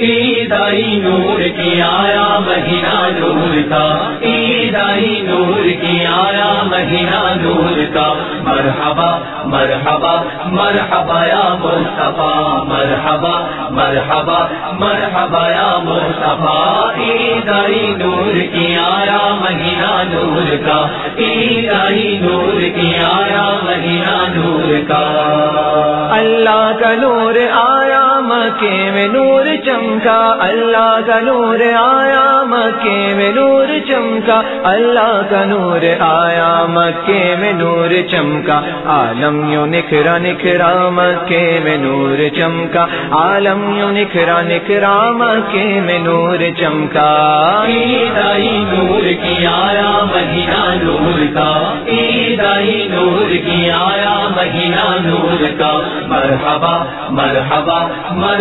عیدائی نور کی آیا مہینہ نور کا عیدائی نور کی آیا مہینہ نور کا۔ مرحبا مرحبا مرحبا یا مصطفیٰ، مرحبا مرحبا مرحبا یا مصطفیٰ۔ عیدائی نور کی آیا مہینہ نور کا عیدائی نور کی آیا مہینہ نور کا۔ اللہ کا نور آیا مکے میں نور چمکا، اللہ کا نور آیا، مکے میں نور چمکا، اللہ کا نور آیا، مکے میں نور چمکا عالم یوں نکھرا نکھرا، مکے میں نور چمکا عالم یوں نکھرا نکھرا، مکے میں نور چمکا۔ عیدائی نور کی آیا، مہینہ نور کا۔ عیدائی نور کی آیا، مہینہ نور کا۔ مرحبا مرحبا مرحبا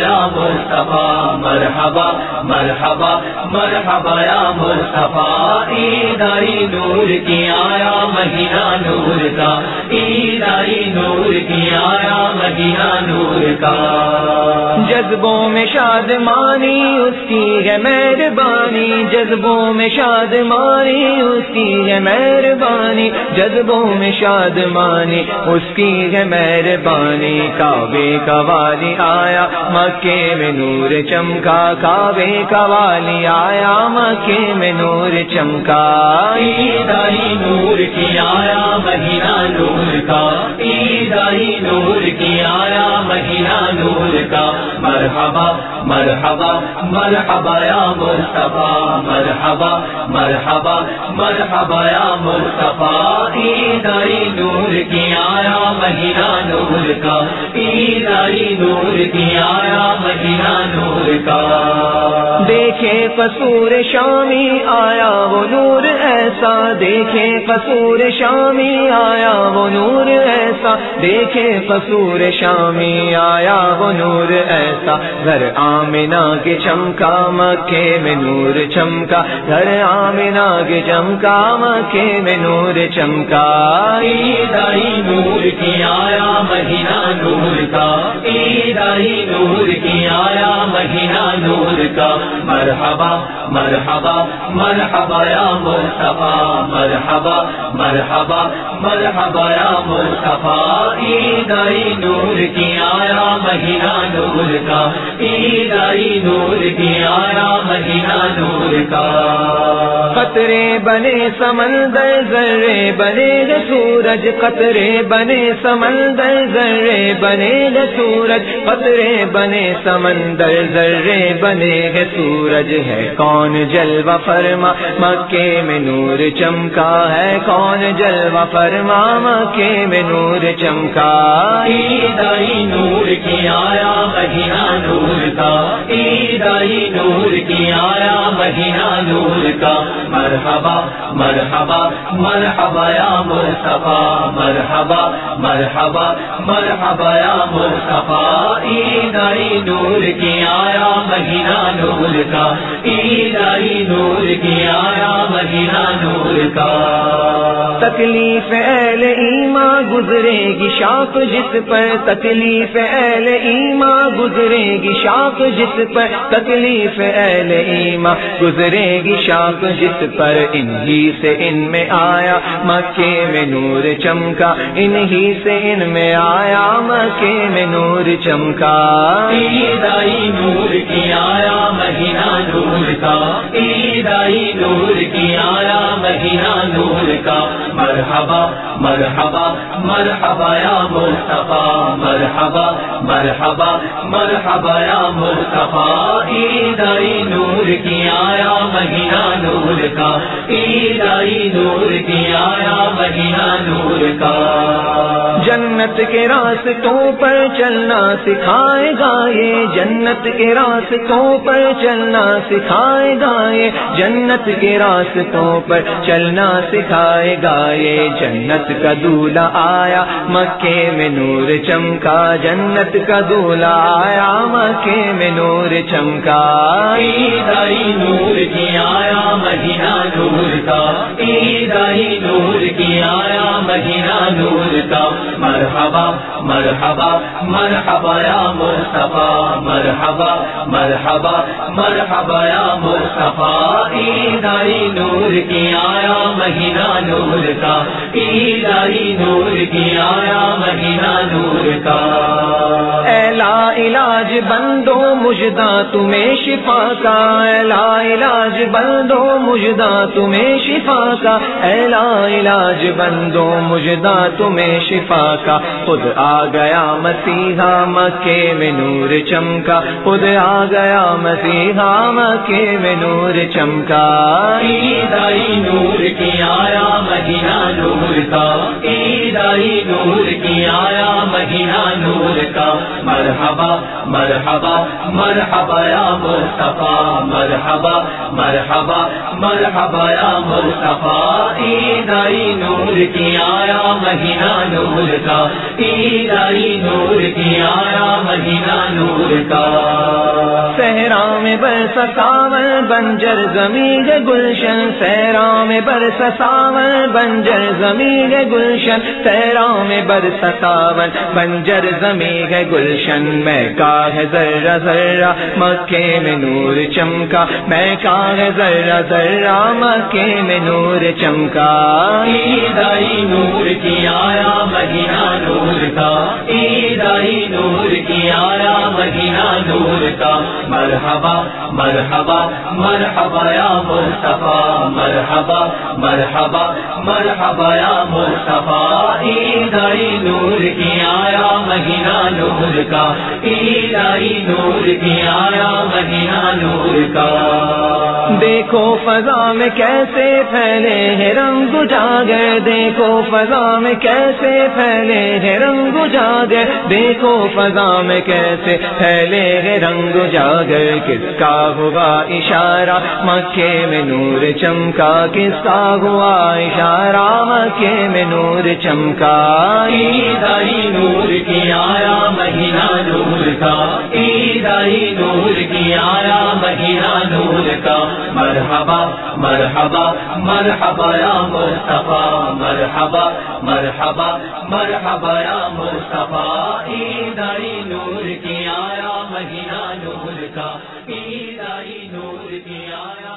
یا مصطفیٰ مرحبا مرحبا مرحبا یا مصطفیٰ عیدائی نور کی آیا مہینہ نور کا عیدائی نور کی آیا مہینہ نور کا۔ جذبوں میں شاد مانی اس کی ہے مہربانی، جذبوں میں شاد مانی اس کی ہے مہربانی، جذبوں میں شاد مانی اس کی ہے مہربانی۔ کعبے کا والی آیا، مکے میں نور چمکا۔ کعبے کا والی آیا، مکے میں نور چمکا۔ عیدائی نور کی آیا، مہینہ نور کا۔ عیدائی نور کی آیا، مہینہ کا مرحبا مرحبا مرحبا یا مصطفیٰ مرحبا مرحبا مرحبا یا مصطفیٰ عیدائی نور کی آیا مہینہ نور کا عیدائی نور کی آیا مہینہ نور کا۔ دیکھے قصور شامی آیا وہ نور ایسا، دیکھے قصور شامی آیا وہ نور ایسا دیکھے قصور شامی، آیا وہ نور ایسا۔ گھر آمنا کے چمکا، مکے میں نور چمکا۔ گھر آمنا کے چمکا، مکے میں نور چمکا۔ عیدائی نور کی، آیا مہینہ نور کا۔ عیدائی نور کی، آیا مہینہ نور کا۔ مرحبا مرحبا مرحبا یا مصطفیٰ مرحبا مرحبا مرحبا یا مصطفیٰ عیدائی نور کی آیا، مہینہ نور کا عیدائی نور کی آیا، مہینہ نور کا۔ قطرے بنے سمندر، ذرے بنے سورج، قطرے بنے سمندر، ذرے بنے سورج، قطرے بنے سمندر، ذرے بنے گے سورج ہے کون؟ جلوہ فرما مکے میں نور چمکا ہے؟ کون جلوہ فرما مکے میں نور چمکا؟ عیدائی نور کی آیا مہینہ نور کا عیدائی نور کی آیا مہینہ نور کا۔ مرحبا مرحبا مرحبا یا مصطفیٰ، مرحبا مرحبا مرحبا یا مصطفیٰ۔ عیدائی نور کی آیا مہینہ نور کا عیدائی نور کی آیا مدینہ نور کا۔ تکلیف اہل ایماں گزرے گی شاپ جس پر تکلیف اہل ایماں گزرے گی شاپ جس پر تکلیف اہل ایماں گزرے گی شاپ جس پر انہی سے ان میں آیا مکے میں نور چمکا انہی سے ان میں آیا مکے میں نور چمکا عیدائی نور کی آیا مہینہ نور کا عیدائی نور کی آیا مہینہ نور مرحبا مرحبا مرحبا یا مصطفیٰ مرحبا مرحبا مرحبا یا مصطفیٰ عیدائی نور کی آیا مہینہ نور کا عیدائی نور کی آیا مہینہ نور کا۔ جنت کے راستوں پر چلنا سکھائے گا یہ، جنت کے راستوں پر چلنا سکھائے گا یہ، جنت کے راستوں پر چلنا سکھائے گا یہ جنت کا دولہ آیا، مکے میں نور چمکا، جنت کا دولہ آیا، مکے میں نور چمکا۔ عیدائی نور کی آیا مہینہ نور کا۔ عیدائی نور کی آیا مہینہ نور کا۔ مرحبا مرحبا مرحبا یا مصطفیٰ، مرحبا مرحبا مرحبا یا مصطفیٰ۔ عیدائی نور کی آیا مہینہ نور کا عیدائی نور کی آیا مہینہ نور کا۔ علاج بندو مجدہ، تمہیں شفا کا۔ ایلا علاج بندو مجدہ، تمہیں شفا کا۔ ایلا علاج بندو مجدہ، تمہیں شفا کا۔ خود آ گیا مسیحا مکے میں نور چمکا۔ خود آ گیا مسیحا مکے میں نور چمکا۔ عیدائی نور کی آیا مہینہ نور کا۔ عیدائی نور کی آیا مہینہ نور کا۔ مرحبا مرحبا مرحبا یا مصطفیٰ، مرحبا مرحبا مرحبا یا مصطفیٰ عیدائی نور کی آیا مہینہ نور کا عیدائی نور کی آیا مہینہ نور کا۔ صحرا میں برس ساون، بنجر زمین گلشن۔ صحرا میں برس ساون، بنجر زمین گلشن۔ صحرا میں برس ساون، بنجر زمین گلشن۔ میں کا ہے ذرا ذرا مکے میں نور چمکا۔ میں کا ہے ذرا ذرا مکے میں نور چمکا۔ عیدائی نور کی آیا مہینہ نور کا۔ عیدائی نور کی آیا مہینہ نور کا۔ مرحبا مرحبا مرحبا یا مصطفیٰ، مرحبا مرحبا مرحبا یا مصطفیٰ۔ عیدائی نور کی آیا مہینہ نور کا۔ عیدائی نور کی آیا مہینہ نور کا۔ دیکھو فضا میں کیسے پھیلے ہیں رنگ جاگر دیکھو فضا میں کیسے پھیلے ہیں رنگ جاگر دیکھو فضا میں کیسے پھیلے ہیں رنگ جاگر کس کا ہوا اشارہ؟ مکے میں نور چمکا۔ کس کا ہوا اشارہ؟ مکے میں نور چمکا۔ نور کی آیا مہینہ نور کا عیدائی نور کی آیا مہینہ نور کا مرحبا مرحبا مرحبا یا مصطفیٰ مرحبا مرحبا مرحبا یا مصطفیٰ عیدائی نور کی آیا مہینہ نور کا عیدائی نور کی آیا